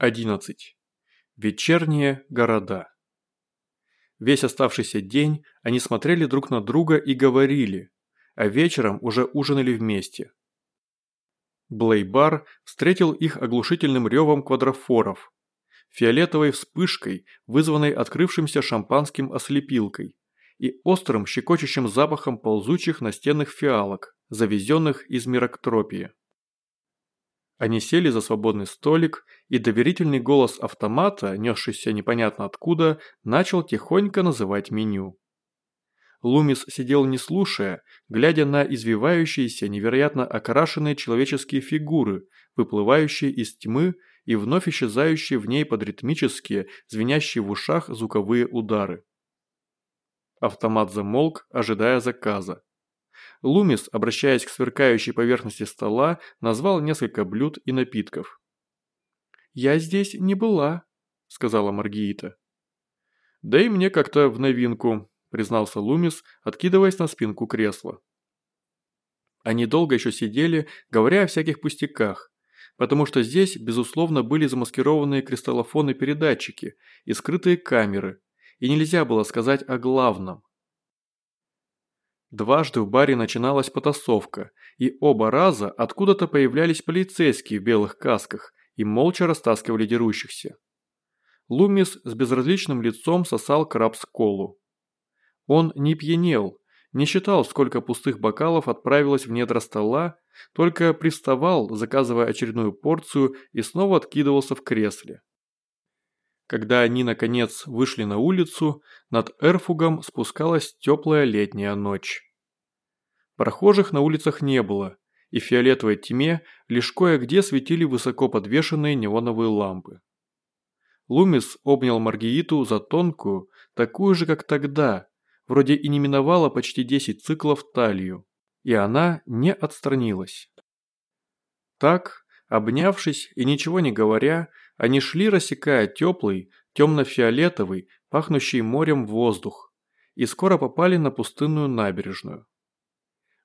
11. Вечерние города. Весь оставшийся день они смотрели друг на друга и говорили, а вечером уже ужинали вместе. Блейбар встретил их оглушительным ревом квадрофоров, фиолетовой вспышкой, вызванной открывшимся шампанским ослепилкой, и острым щекочущим запахом ползучих настенных фиалок, завезенных из Мироктропии. Они сели за свободный столик, и доверительный голос автомата, несшийся непонятно откуда, начал тихонько называть меню. Лумис сидел не слушая, глядя на извивающиеся, невероятно окрашенные человеческие фигуры, выплывающие из тьмы и вновь исчезающие в ней под ритмические, звенящие в ушах звуковые удары. Автомат замолк, ожидая заказа. Лумис, обращаясь к сверкающей поверхности стола, назвал несколько блюд и напитков. «Я здесь не была», – сказала Маргиита. «Да и мне как-то в новинку», – признался Лумис, откидываясь на спинку кресла. Они долго еще сидели, говоря о всяких пустяках, потому что здесь, безусловно, были замаскированные кристаллофоны-передатчики и скрытые камеры, и нельзя было сказать о главном. Дважды в баре начиналась потасовка, и оба раза откуда-то появлялись полицейские в белых касках и молча растаскивали дерущихся. Лумис с безразличным лицом сосал крабс-колу. Он не пьянел, не считал, сколько пустых бокалов отправилось в недра стола, только приставал, заказывая очередную порцию и снова откидывался в кресле. Когда они, наконец, вышли на улицу, над Эрфугом спускалась теплая летняя ночь. Прохожих на улицах не было, и в фиолетовой тьме лишь кое-где светили высоко подвешенные неоновые лампы. Лумис обнял Маргииту за тонкую, такую же, как тогда, вроде и не миновала почти 10 циклов талию, и она не отстранилась. Так, обнявшись и ничего не говоря, они шли, рассекая теплый, темно-фиолетовый, пахнущий морем воздух, и скоро попали на пустынную набережную.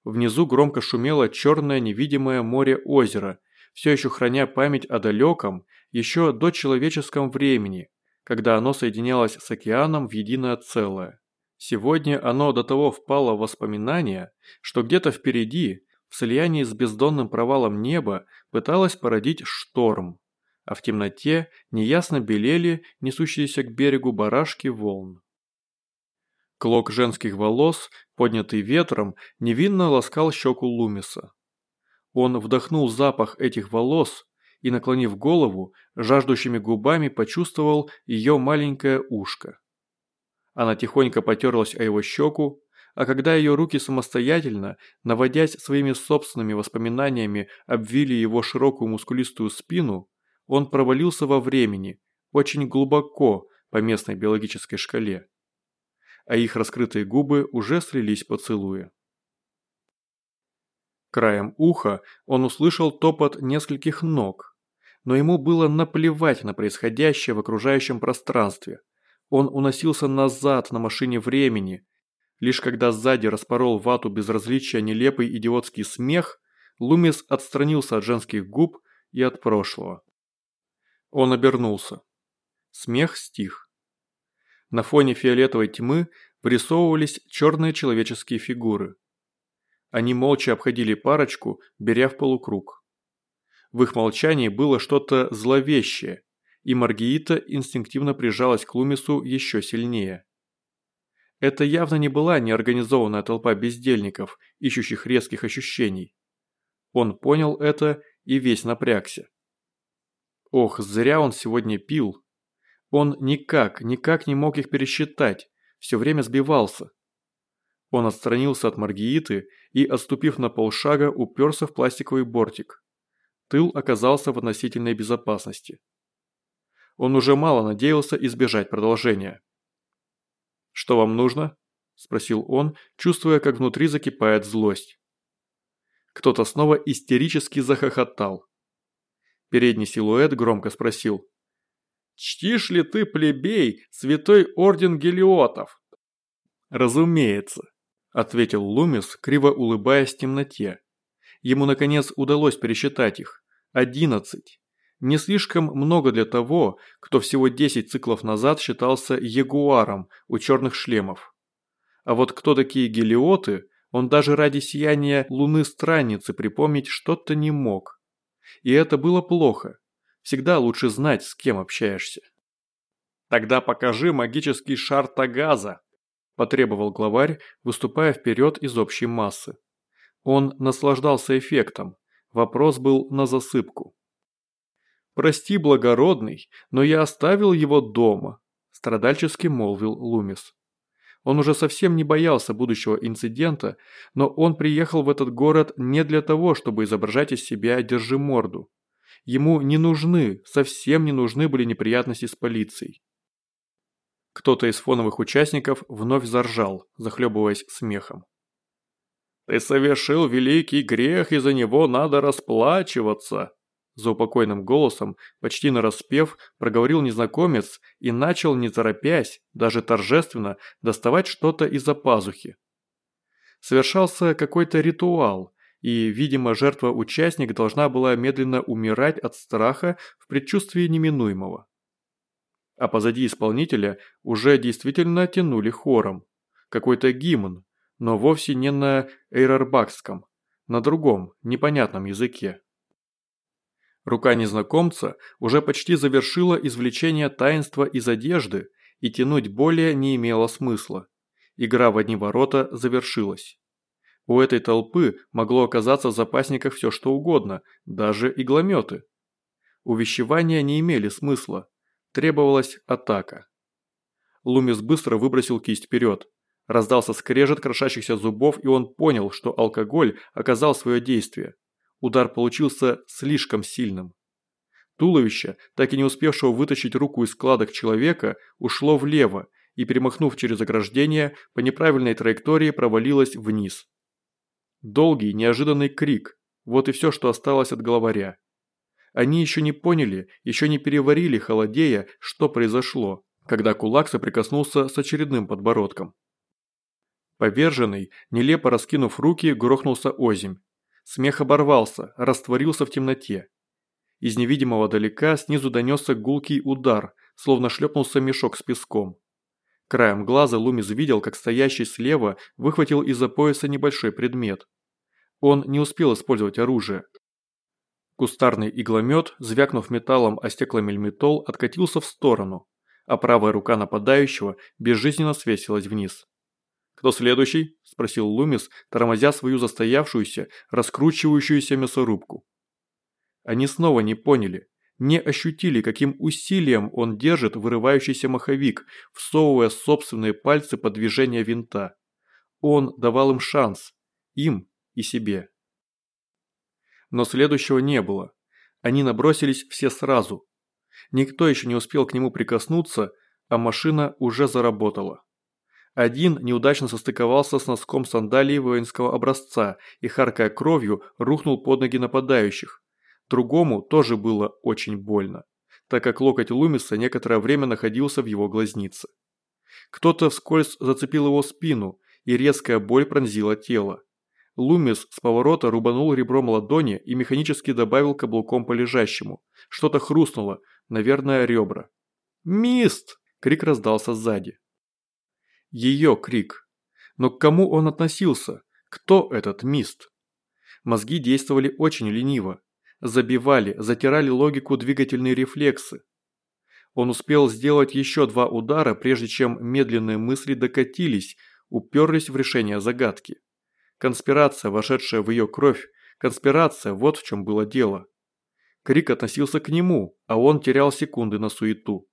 Внизу громко шумело черное невидимое море озера, все еще храня память о далеком, еще до человеческом времени, когда оно соединялось с океаном в единое целое. Сегодня оно до того впало в воспоминания, что где-то впереди, в слиянии с бездонным провалом неба, пыталось породить шторм а в темноте неясно белели несущиеся к берегу барашки волн. Клок женских волос, поднятый ветром, невинно ласкал щеку Лумиса. Он вдохнул запах этих волос и, наклонив голову, жаждущими губами почувствовал ее маленькое ушко. Она тихонько потерлась о его щеку, а когда ее руки самостоятельно, наводясь своими собственными воспоминаниями, обвили его широкую мускулистую спину, он провалился во времени, очень глубоко по местной биологической шкале. А их раскрытые губы уже слились поцелуя. Краем уха он услышал топот нескольких ног, но ему было наплевать на происходящее в окружающем пространстве. Он уносился назад на машине времени. Лишь когда сзади распорол вату безразличия нелепый идиотский смех, Лумис отстранился от женских губ и от прошлого. Он обернулся. Смех стих. На фоне фиолетовой тьмы вырисовывались черные человеческие фигуры. Они молча обходили парочку, беря в полукруг. В их молчании было что-то зловещее, и Маргиита инстинктивно прижалась к Лумису еще сильнее. Это явно не была неорганизованная толпа бездельников, ищущих резких ощущений. Он понял это и весь напрягся. Ох, зря он сегодня пил. Он никак, никак не мог их пересчитать, все время сбивался. Он отстранился от Маргииты и, отступив на полшага, уперся в пластиковый бортик. Тыл оказался в относительной безопасности. Он уже мало надеялся избежать продолжения. «Что вам нужно?» – спросил он, чувствуя, как внутри закипает злость. Кто-то снова истерически захохотал. Передний силуэт громко спросил. «Чтишь ли ты, плебей, святой орден гелиотов?» «Разумеется», – ответил Лумис, криво улыбаясь в темноте. Ему, наконец, удалось пересчитать их. Одиннадцать. Не слишком много для того, кто всего 10 циклов назад считался ягуаром у черных шлемов. А вот кто такие гелиоты, он даже ради сияния луны-странницы припомнить что-то не мог. И это было плохо. Всегда лучше знать, с кем общаешься. «Тогда покажи магический шар Тагаза», – потребовал главарь, выступая вперед из общей массы. Он наслаждался эффектом. Вопрос был на засыпку. «Прости, благородный, но я оставил его дома», – страдальчески молвил Лумис. Он уже совсем не боялся будущего инцидента, но он приехал в этот город не для того, чтобы изображать из себя «держи морду». Ему не нужны, совсем не нужны были неприятности с полицией. Кто-то из фоновых участников вновь заржал, захлебываясь смехом. «Ты совершил великий грех, и за него надо расплачиваться!» Заупокойным голосом, почти нараспев, проговорил незнакомец и начал, не торопясь, даже торжественно, доставать что-то из-за пазухи. Совершался какой-то ритуал, и, видимо, жертва-участник должна была медленно умирать от страха в предчувствии неминуемого. А позади исполнителя уже действительно тянули хором. Какой-то гимн, но вовсе не на эйрарбакском, на другом, непонятном языке. Рука незнакомца уже почти завершила извлечение таинства из одежды и тянуть более не имело смысла. Игра в одни ворота завершилась. У этой толпы могло оказаться в запасниках все что угодно, даже иглометы. Увещевания не имели смысла. Требовалась атака. Лумис быстро выбросил кисть вперед. Раздался скрежет крошащихся зубов, и он понял, что алкоголь оказал свое действие. Удар получился слишком сильным. Туловище, так и не успевшего вытащить руку из складок человека, ушло влево и, перемахнув через ограждение, по неправильной траектории провалилось вниз. Долгий, неожиданный крик – вот и все, что осталось от главаря. Они еще не поняли, еще не переварили, холодея, что произошло, когда кулак соприкоснулся с очередным подбородком. Поверженный, нелепо раскинув руки, грохнулся озимь. Смех оборвался, растворился в темноте. Из невидимого далека снизу донесся гулкий удар, словно шлепнулся мешок с песком. Краем глаза Лумис видел, как стоящий слева выхватил из-за пояса небольшой предмет. Он не успел использовать оружие. Кустарный игломет, звякнув металлом о стекломельметол, откатился в сторону, а правая рука нападающего безжизненно свесилась вниз. «Кто следующий?» – спросил Лумис, тормозя свою застоявшуюся, раскручивающуюся мясорубку. Они снова не поняли, не ощутили, каким усилием он держит вырывающийся маховик, всовывая собственные пальцы под движение винта. Он давал им шанс, им и себе. Но следующего не было. Они набросились все сразу. Никто еще не успел к нему прикоснуться, а машина уже заработала. Один неудачно состыковался с носком сандалии воинского образца и, харкая кровью, рухнул под ноги нападающих. Другому тоже было очень больно, так как локоть Лумиса некоторое время находился в его глазнице. Кто-то вскользь зацепил его спину, и резкая боль пронзила тело. Лумис с поворота рубанул ребром ладони и механически добавил каблуком по лежащему. Что-то хрустнуло, наверное, ребра. «Мист!» – крик раздался сзади. Ее крик. Но к кому он относился? Кто этот мист? Мозги действовали очень лениво. Забивали, затирали логику двигательные рефлексы. Он успел сделать еще два удара, прежде чем медленные мысли докатились, уперлись в решение загадки. Конспирация, вошедшая в ее кровь, конспирация, вот в чем было дело. Крик относился к нему, а он терял секунды на суету.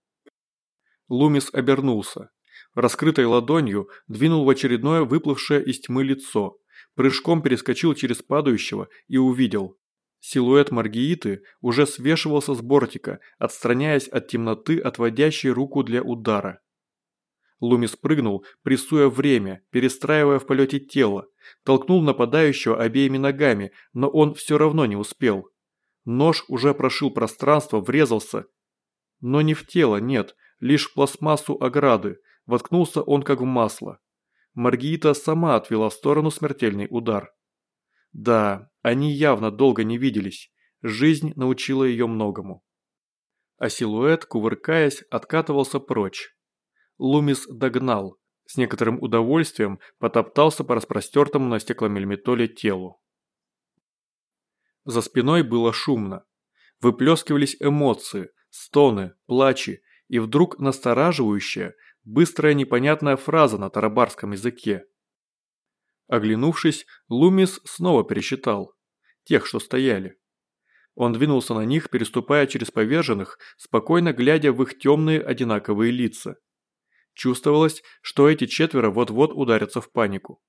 Лумис обернулся. Раскрытой ладонью двинул в очередное выплывшее из тьмы лицо, прыжком перескочил через падающего и увидел. Силуэт Маргииты уже свешивался с бортика, отстраняясь от темноты, отводящей руку для удара. Луми спрыгнул, прессуя время, перестраивая в полете тело, толкнул нападающего обеими ногами, но он все равно не успел. Нож уже прошил пространство, врезался. Но не в тело, нет, лишь в пластмассу ограды. Воткнулся он как в масло. Маргита сама отвела в сторону смертельный удар. Да, они явно долго не виделись. Жизнь научила ее многому. а силуэт, кувыркаясь, откатывался прочь. Лумис догнал, с некоторым удовольствием потоптался по распростертому на стекломельметоле телу. За спиной было шумно. Выплескивались эмоции, стоны, плачи и вдруг настораживающая, быстрая непонятная фраза на тарабарском языке. Оглянувшись, Лумис снова пересчитал. Тех, что стояли. Он двинулся на них, переступая через поверженных, спокойно глядя в их темные одинаковые лица. Чувствовалось, что эти четверо вот-вот ударятся в панику.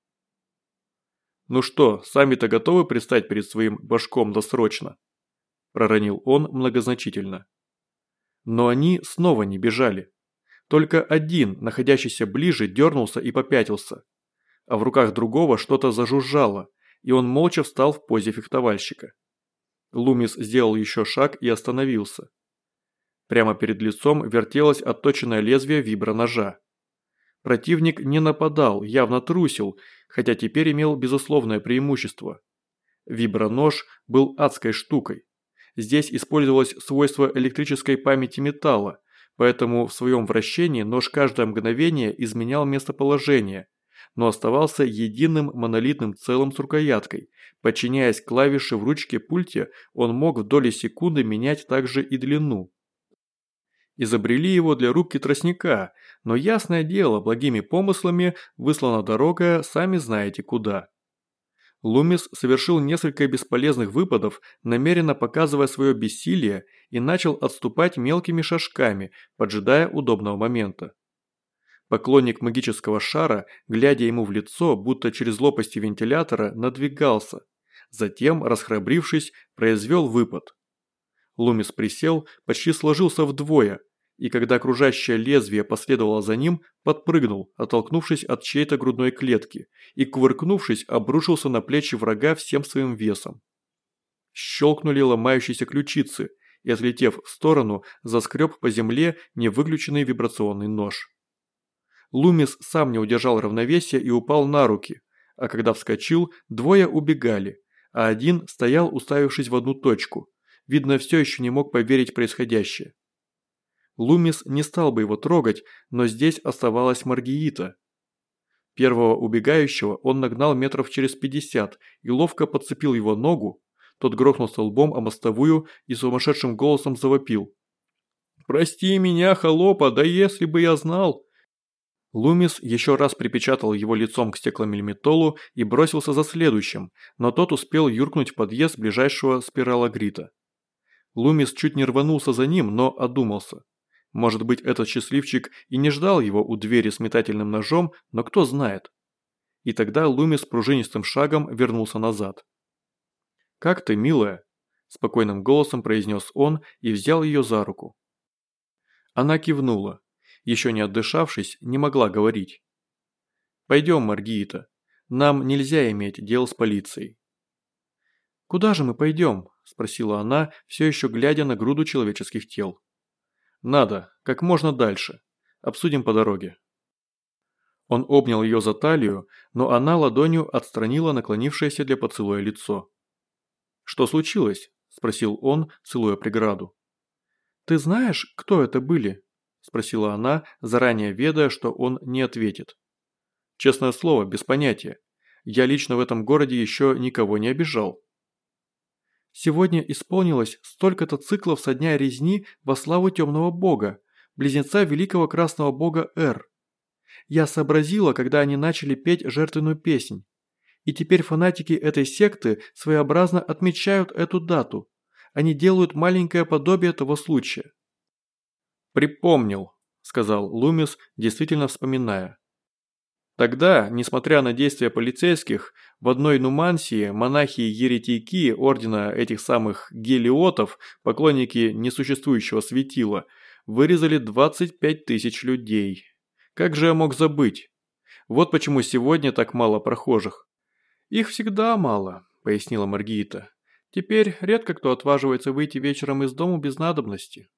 «Ну что, сами-то готовы предстать перед своим башком досрочно?» – проронил он многозначительно. Но они снова не бежали. Только один, находящийся ближе, дернулся и попятился. А в руках другого что-то зажужжало, и он молча встал в позе фехтовальщика. Лумис сделал еще шаг и остановился. Прямо перед лицом вертелось отточенное лезвие виброножа. Противник не нападал, явно трусил, хотя теперь имел безусловное преимущество. Вибронож был адской штукой. Здесь использовалось свойство электрической памяти металла, поэтому в своем вращении нож каждое мгновение изменял местоположение, но оставался единым монолитным целым с рукояткой. Подчиняясь клавише в ручке пульте, он мог в доли секунды менять также и длину. Изобрели его для рубки тростника, но ясное дело, благими помыслами выслана дорога сами знаете куда. Лумис совершил несколько бесполезных выпадов, намеренно показывая свое бессилие, и начал отступать мелкими шажками, поджидая удобного момента. Поклонник магического шара, глядя ему в лицо, будто через лопасти вентилятора, надвигался. Затем, расхрабрившись, произвел выпад. Лумис присел, почти сложился вдвое, и когда окружающее лезвие последовало за ним, подпрыгнул, оттолкнувшись от чьей-то грудной клетки, и, кувыркнувшись, обрушился на плечи врага всем своим весом. Щелкнули ломающиеся ключицы, и, отлетев в сторону, заскреб по земле невыключенный вибрационный нож. Лумис сам не удержал равновесия и упал на руки, а когда вскочил, двое убегали, а один стоял, уставившись в одну точку. Видно, все еще не мог поверить в происходящее. Лумис не стал бы его трогать, но здесь оставалась Маргиита. Первого убегающего он нагнал метров через пятьдесят и ловко подцепил его ногу, тот грохнулся лбом о мостовую и сумасшедшим голосом завопил. «Прости меня, холопа, да если бы я знал!» Лумис еще раз припечатал его лицом к стекломельметолу и бросился за следующим, но тот успел юркнуть в подъезд ближайшего спиралагрита. Лумис чуть не рванулся за ним, но одумался. Может быть, этот счастливчик и не ждал его у двери с метательным ножом, но кто знает. И тогда Лумис пружинистым шагом вернулся назад. «Как ты, милая?» – спокойным голосом произнес он и взял ее за руку. Она кивнула. Еще не отдышавшись, не могла говорить. «Пойдем, Маргиита. Нам нельзя иметь дел с полицией». «Куда же мы пойдем?» – спросила она, все еще глядя на груду человеческих тел. «Надо, как можно дальше. Обсудим по дороге». Он обнял ее за талию, но она ладонью отстранила наклонившееся для поцелуя лицо. «Что случилось?» – спросил он, целуя преграду. «Ты знаешь, кто это были?» – спросила она, заранее ведая, что он не ответит. «Честное слово, без понятия. Я лично в этом городе еще никого не обижал». Сегодня исполнилось столько-то циклов со дня резни во славу темного бога, близнеца великого красного бога Эр. Я сообразила, когда они начали петь жертвенную песнь. И теперь фанатики этой секты своеобразно отмечают эту дату. Они делают маленькое подобие того случая. «Припомнил», – сказал Лумис, действительно вспоминая. Тогда, несмотря на действия полицейских, в одной Нумансии монахи-еретики ордена этих самых гелиотов, поклонники несуществующего светила, вырезали 25 тысяч людей. Как же я мог забыть? Вот почему сегодня так мало прохожих. «Их всегда мало», – пояснила Маргита. «Теперь редко кто отваживается выйти вечером из дома без надобности».